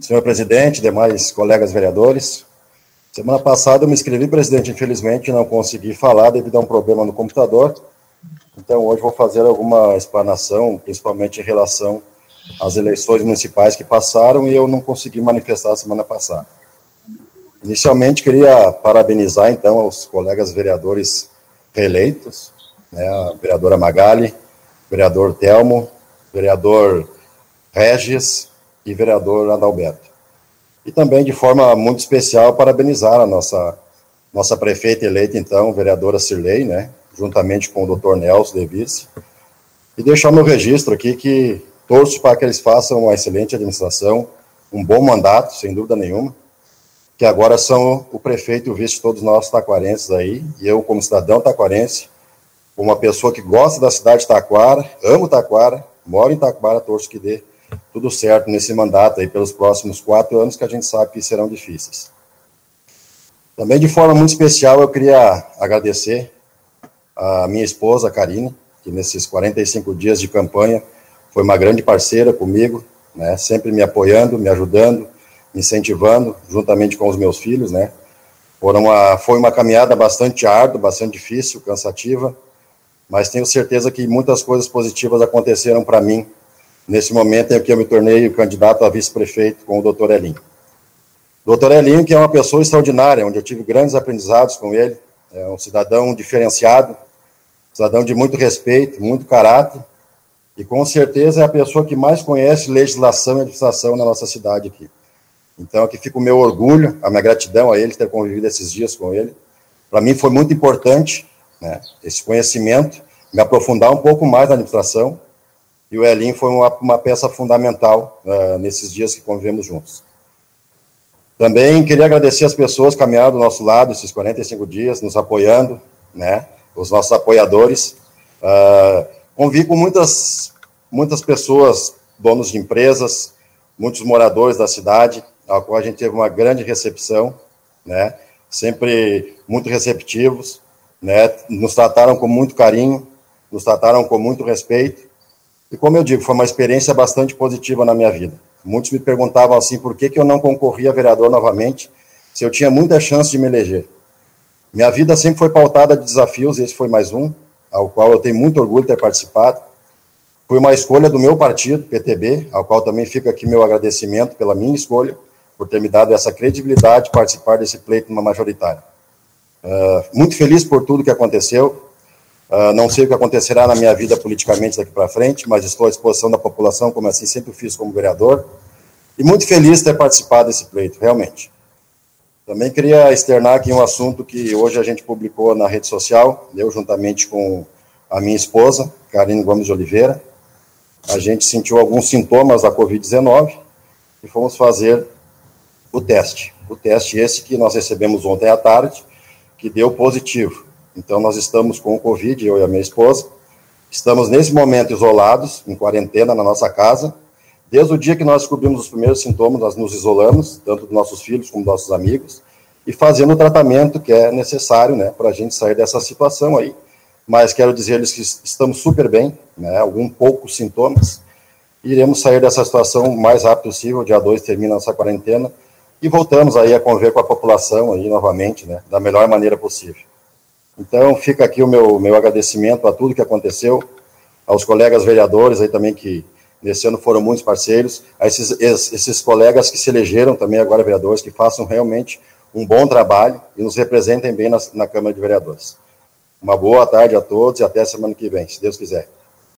Senhor presidente, demais colegas vereadores, semana passada eu me inscrevi, presidente, infelizmente não consegui falar devido a um problema no computador, então hoje vou fazer alguma explanação, principalmente em relação às eleições municipais que passaram e eu não consegui manifestar semana passada. Inicialmente, queria parabenizar, então, os colegas vereadores reeleitos, né, a vereadora Magali, vereador Telmo, vereador Regis e vereador Adalberto. E também, de forma muito especial, parabenizar a nossa, nossa prefeita eleita, então, vereadora Cirlei, né, juntamente com o doutor Nelson Devis, e deixar meu registro aqui que torço para que eles façam uma excelente administração, um bom mandato, sem dúvida nenhuma, que agora são o prefeito e o vice todos nós taquarenses aí, e eu como cidadão taquarense, uma pessoa que gosta da cidade de Taquara, amo Taquara, moro em Taquara, torço que dê tudo certo nesse mandato aí pelos próximos quatro anos que a gente sabe que serão difíceis. Também de forma muito especial eu queria agradecer a minha esposa, Karine, que nesses 45 dias de campanha foi uma grande parceira comigo, né, sempre me apoiando, me ajudando, incentivando, juntamente com os meus filhos, né? Foram uma, foi uma caminhada bastante árdua, bastante difícil, cansativa, mas tenho certeza que muitas coisas positivas aconteceram para mim nesse momento em que eu me tornei o candidato a vice-prefeito com o doutor Elinho. Doutor Elinho, que é uma pessoa extraordinária, onde eu tive grandes aprendizados com ele, é um cidadão diferenciado, cidadão de muito respeito, muito caráter, e com certeza é a pessoa que mais conhece legislação e administração na nossa cidade aqui. Então, aqui fica o meu orgulho, a minha gratidão a ele ter convivido esses dias com ele. Para mim foi muito importante né, esse conhecimento, me aprofundar um pouco mais na administração, e o Elinho foi uma, uma peça fundamental uh, nesses dias que convivemos juntos. Também queria agradecer as pessoas que caminharam do nosso lado esses 45 dias, nos apoiando, né, os nossos apoiadores. Uh, convivi com muitas, muitas pessoas, donos de empresas, muitos moradores da cidade, ao qual a gente teve uma grande recepção, né? Sempre muito receptivos, né? Nos trataram com muito carinho, nos trataram com muito respeito. E como eu digo, foi uma experiência bastante positiva na minha vida. Muitos me perguntavam assim, por que, que eu não concorria a vereador novamente, se eu tinha muita chance de me eleger. Minha vida sempre foi pautada de desafios, esse foi mais um, ao qual eu tenho muito orgulho de ter participado. Foi uma escolha do meu partido, PTB, ao qual também fica aqui meu agradecimento pela minha escolha por ter me dado essa credibilidade de participar desse pleito numa majoritária. Uh, muito feliz por tudo que aconteceu. Uh, não sei o que acontecerá na minha vida politicamente daqui para frente, mas estou à disposição da população, como assim sempre fiz como vereador. E muito feliz de ter participado desse pleito, realmente. Também queria externar aqui um assunto que hoje a gente publicou na rede social, eu juntamente com a minha esposa, Karine Gomes de Oliveira. A gente sentiu alguns sintomas da Covid-19 e fomos fazer o teste. O teste esse que nós recebemos ontem à tarde, que deu positivo. Então, nós estamos com o Covid, eu e a minha esposa. Estamos, nesse momento, isolados, em quarentena na nossa casa. Desde o dia que nós descobrimos os primeiros sintomas, nós nos isolamos, tanto dos nossos filhos como dos nossos amigos, e fazendo o tratamento que é necessário, né, para a gente sair dessa situação aí. Mas quero dizer-lhes que estamos super bem, né, algum poucos sintomas, iremos sair dessa situação o mais rápido possível. Dia 2 termina nossa quarentena e voltamos aí a conviver com a população aí novamente, né, da melhor maneira possível. Então, fica aqui o meu, meu agradecimento a tudo que aconteceu, aos colegas vereadores aí também que nesse ano foram muitos parceiros, a esses, esses colegas que se elegeram também agora vereadores, que façam realmente um bom trabalho e nos representem bem na, na Câmara de Vereadores. Uma boa tarde a todos e até semana que vem, se Deus quiser.